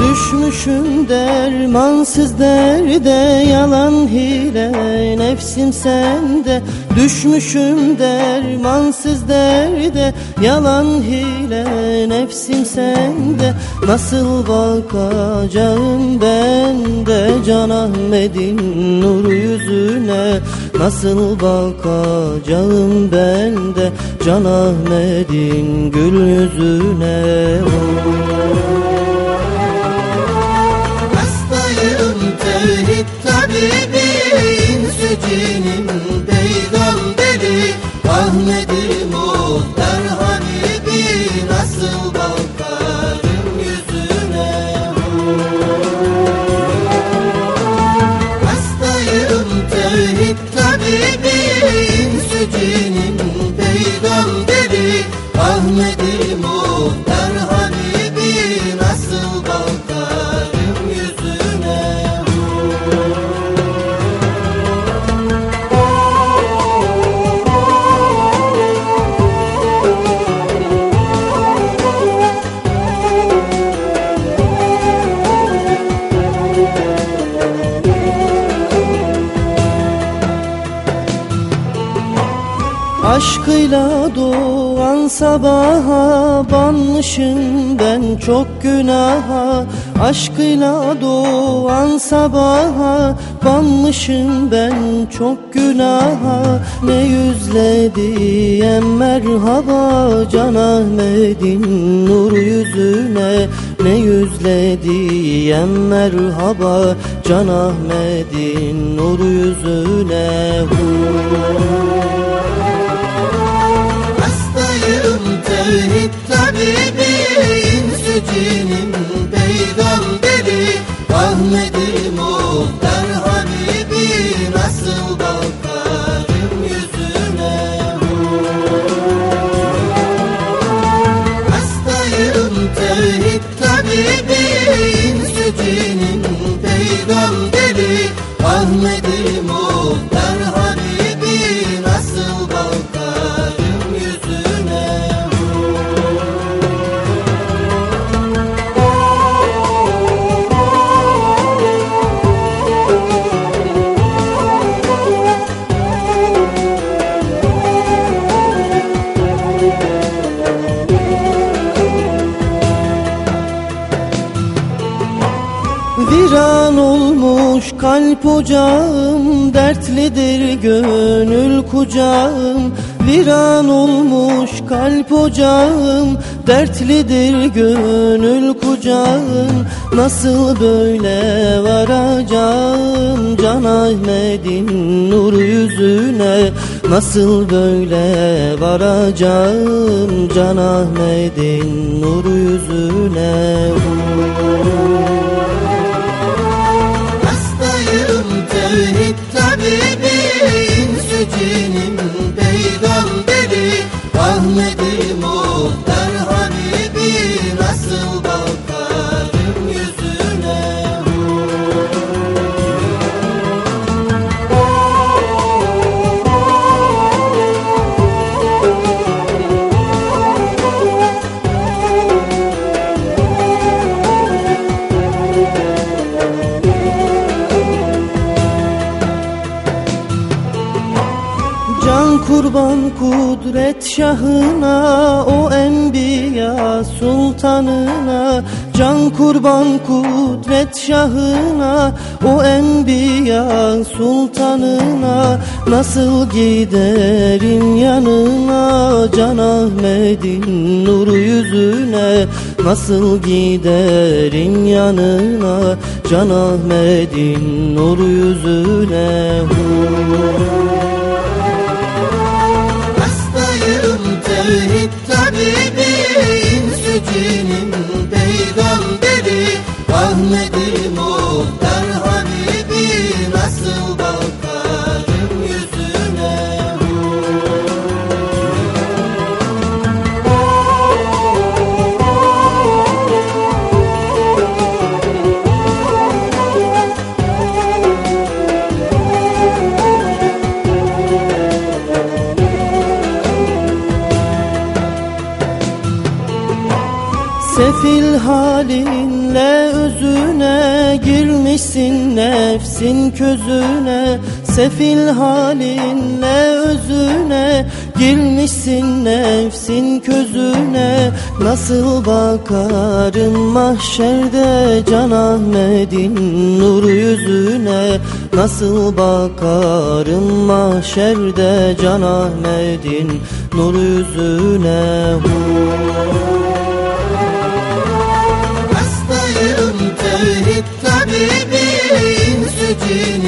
Düşmüşüm dermansız derde yalan hile nefsim sende. Düşmüşüm dermansız derde yalan hile nefsim sende. Nasıl bakacağım ben de Can Ahmet'in nur yüzüne? Nasıl bakacağım ben de Can Ahmet'in gül yüzüne? oh. İnsücinin beydan deli Ahmedi muhtar Habibi Nasıl bakarım yüzüne? Hastayım tevhid tabibi Aşkıyla doğan sabaha banmışım ben çok günaha. Aşkıyla doğan sabaha banmışım ben çok günaha. Ne yüzle diyem merhaba Can Ahmet'in nur yüzüne. Ne yüzle diyem merhaba Can Ahmet'in nur yüzüne. Hastayım Nasıl bakarım yüzüne. Hastayım tevhid tabibi İnsücinin beydan deli Viran olmuş kalp ocağım Dertlidir gönül kucağım. Viran olmuş kalp ocağım Dertlidir gönül kucağım. Nasıl böyle varacağım Can Ahmet'in nur yüzüne? Nasıl böyle varacağım Can Ahmet'in nur yüzüne? Hastayım tabibi İnsücinin kurban kudret şahına O enbiya sultanına Can kurban kudret şahına O enbiya sultanına Nasıl giderim yanına Can Ahmet'in nur yüzüne Nasıl giderim yanına Can Ahmet'in nur yüzüne Hu. Halinle özüne girmişsin nefsin közüne. Sefil halinle özüne girmişsin nefsin közüne. Nasıl bakarım mahşerde Can Ahmet'in nur yüzüne? Nasıl bakarım mahşerde Can Ahmet'in nur yüzüne? Hastayım İnsü cinim